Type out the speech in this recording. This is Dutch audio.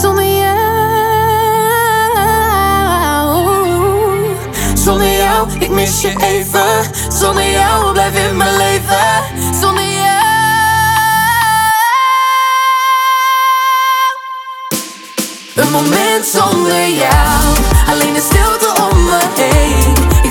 zonder jou. Zonder jou, ik mis je even. Zonder jou blijf in mijn leven. Zonder jou. Een moment zonder jou, alleen de stilte om me heen. Ik